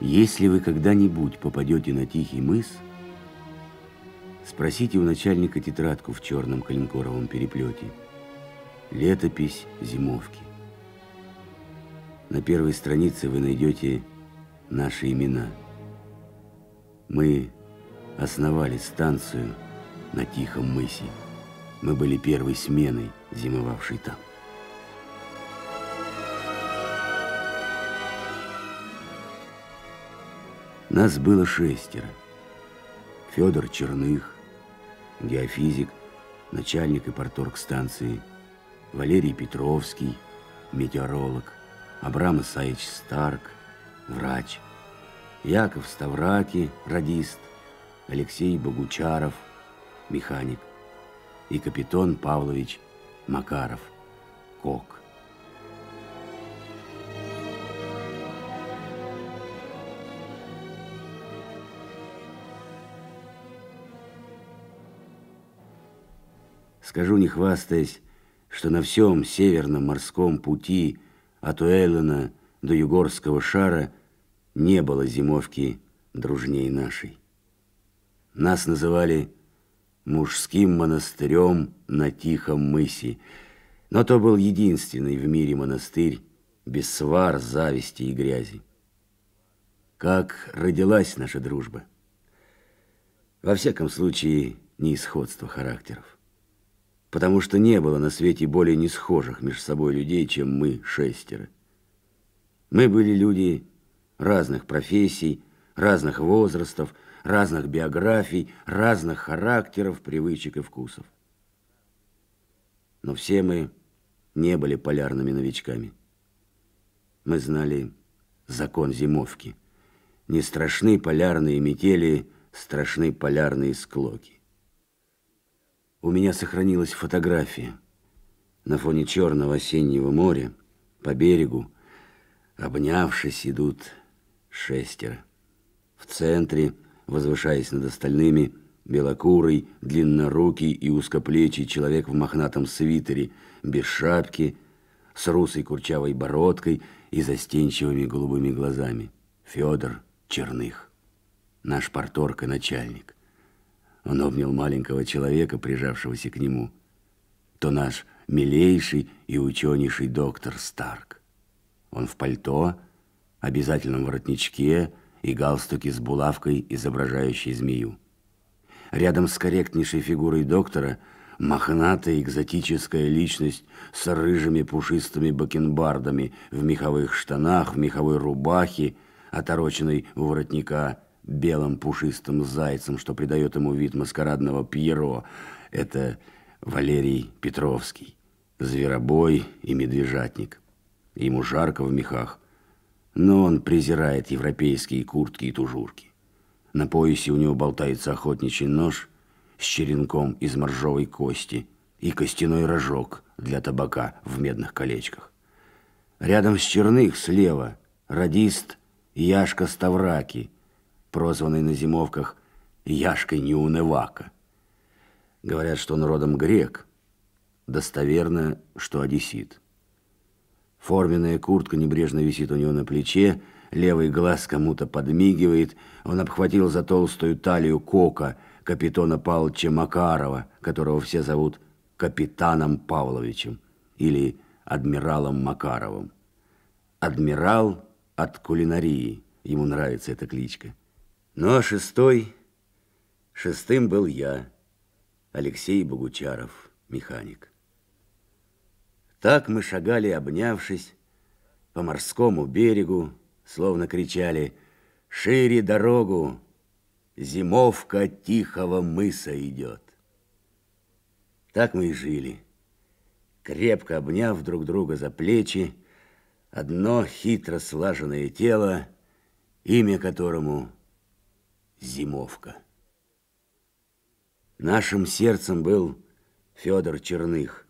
Если вы когда-нибудь попадете на Тихий мыс, спросите у начальника тетрадку в черном коленкоровом переплете. Летопись зимовки. На первой странице вы найдете наши имена. Мы основали станцию на Тихом мысе. Мы были первой сменой, зимовавшей там. Нас было шестеро. Федор Черных, геофизик, начальник и порторг станции, Валерий Петровский, метеоролог, Абрам Исаевич Старк, врач, Яков Ставраки, радист, Алексей Богучаров, механик, и капитан Павлович Макаров, кок. Скажу, не хвастаясь, что на всем северном морском пути от Уэллена до Югорского шара не было зимовки дружней нашей. Нас называли мужским монастырем на Тихом мысе, но то был единственный в мире монастырь без свар, зависти и грязи. Как родилась наша дружба? Во всяком случае, не исходство характеров потому что не было на свете более несхожих между собой людей, чем мы шестеро. Мы были люди разных профессий, разных возрастов, разных биографий, разных характеров, привычек и вкусов. Но все мы не были полярными новичками. Мы знали закон зимовки. Не страшны полярные метели, страшны полярные склоки. У меня сохранилась фотография. На фоне черного осеннего моря по берегу, обнявшись, идут шестеро. В центре, возвышаясь над остальными, белокурый, длиннорукий и узкоплечий человек в мохнатом свитере, без шапки, с русой курчавой бородкой и застенчивыми голубыми глазами. Федор Черных, наш порторг и начальник. Он обнял маленького человека, прижавшегося к нему. То наш милейший и ученейший доктор Старк. Он в пальто, обязательном воротничке и галстуке с булавкой, изображающей змею. Рядом с корректнейшей фигурой доктора мохнатая экзотическая личность с рыжими пушистыми бакенбардами в меховых штанах, в меховой рубахе, отороченной у воротника – белым пушистым зайцем, что придает ему вид маскарадного Пьеро. Это Валерий Петровский, зверобой и медвежатник. Ему жарко в мехах, но он презирает европейские куртки и тужурки. На поясе у него болтается охотничий нож с черенком из моржовой кости и костяной рожок для табака в медных колечках. Рядом с Черных слева радист Яшка Ставраки – прозванный на зимовках Яшкой Неунывака. Говорят, что он родом грек, достоверно, что одессит. Форменная куртка небрежно висит у него на плече, левый глаз кому-то подмигивает, он обхватил за толстую талию кока капитана Павловича Макарова, которого все зовут капитаном Павловичем или адмиралом Макаровым. Адмирал от кулинарии, ему нравится эта кличка. Ну а шестой, шестым был я, Алексей Богучаров, механик. Так мы шагали, обнявшись, по морскому берегу, словно кричали «Шире дорогу! Зимовка тихого мыса идет!» Так мы и жили, крепко обняв друг друга за плечи, одно хитро слаженное тело, имя которому – зимовка. Нашим сердцем был Федор Черных,